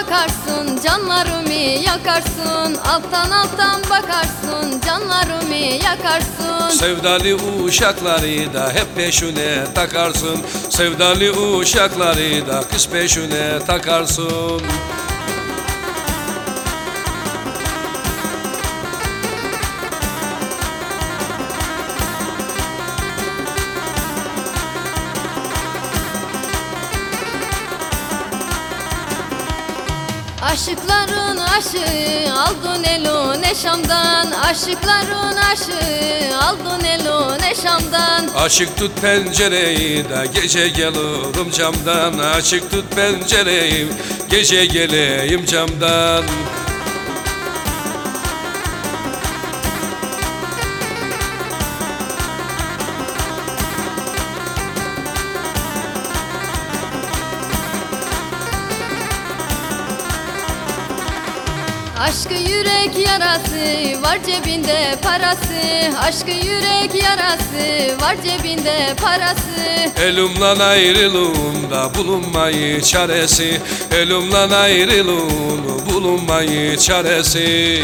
Bakarsın canlarımı yakarsın. Alttan alttan bakarsın canlarımı yakarsın. Sevdalı uşakları da hep peşine takarsın. Sevdalı uşakları da kız peşine takarsın Aşıkların aşığı aldın elo ne Aşıkların aşığı aldın elo ne Açık tut pencereyi da gece gelirim camdan. Açık tut pencereyi gece geleyim camdan Aşkı yürek yarası var cebinde parası. Aşkı yürek yarası var cebinde parası. Elimden ayrılığında bulunmayı çaresi. Elimden ayrılığın bulunmayı çaresi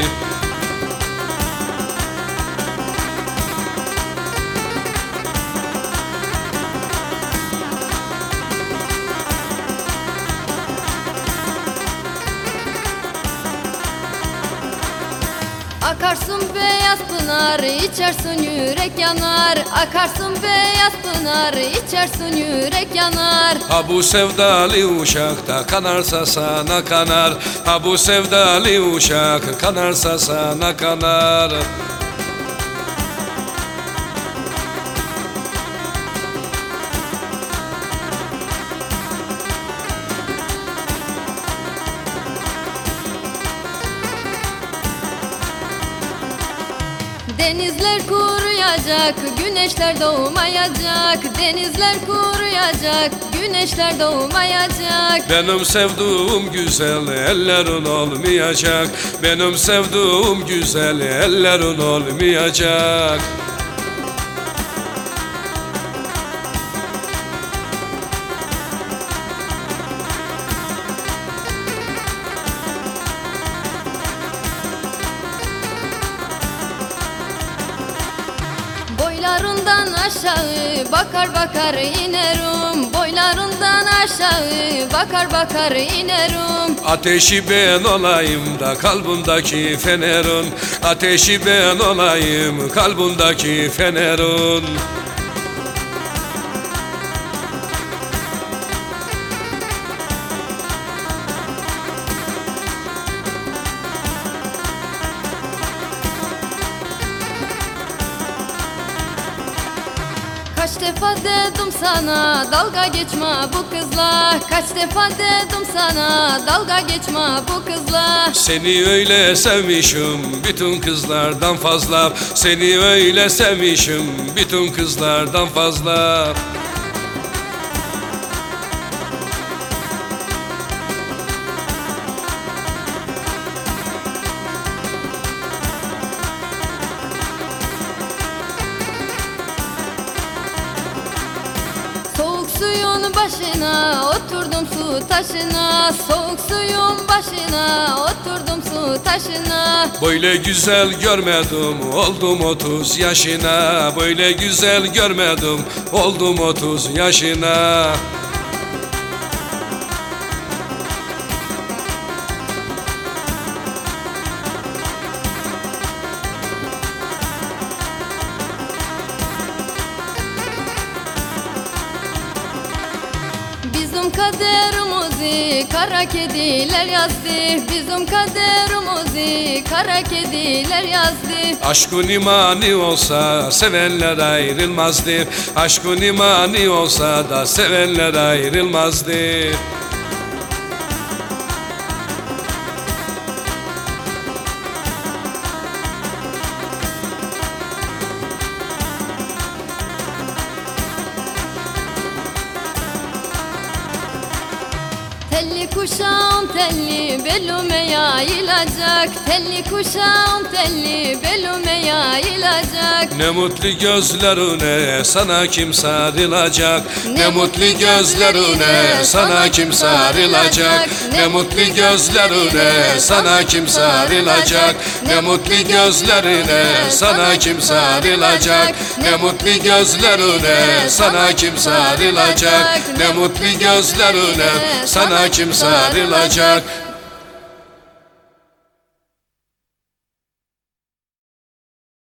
pınar, içersin yürek yanar. Akarsın beyaz pınar, içersin yürek yanar. Ha bu sevdalı uşak da kanarsa sana kanar. Ha bu sevdalı uşak kanarsa sana kanar Denizler kuruyacak, güneşler doğmayacak. Denizler kuruyacak, güneşler doğmayacak. Benim sevduğum güzel ellerin olmayacak. Benim sevduğum güzel ellerin olmayacak aşağı bakar bakar inerim Boylarından aşağı bakar bakar inerim Ateşi ben olayım da kalbimdeki fenerin Ateşi ben olayım kalbimdeki fenerin Defa dedim sana dalga geçme bu kızla Kaç defa dedim sana dalga geçme bu kızla Seni öyle sevmişim bütün kızlardan fazla. Seni öyle sevmişim bütün kızlardan fazla başına oturdum su taşına Soğuk suyun başına oturdum su taşına. Böyle güzel görmedim oldum 30 yaşına. Böyle güzel görmedim oldum 30 yaşına kaderimizi kara kediler yazdı. Bizim kaderimizi kara kediler yazdı. Aşkın imani olsa sevenler ayrılmazdı. Aşkın imani olsa da sevenler ayrılmazdı Telli kuşağım telli belüme yayılacak Telli kuşağım telli Ne mutlu gözlerine sana kim sarılacak? Ne mutlu gözlerine sana kim sarılacak? Ne mutlu gözlerine sana kim sarılacak? Ne mutlu gözlerine sana kim sarılacak? Ne mutlu gözlerine sana kim sarılacak? Ne mutlu gözlerine sana kim sarılacak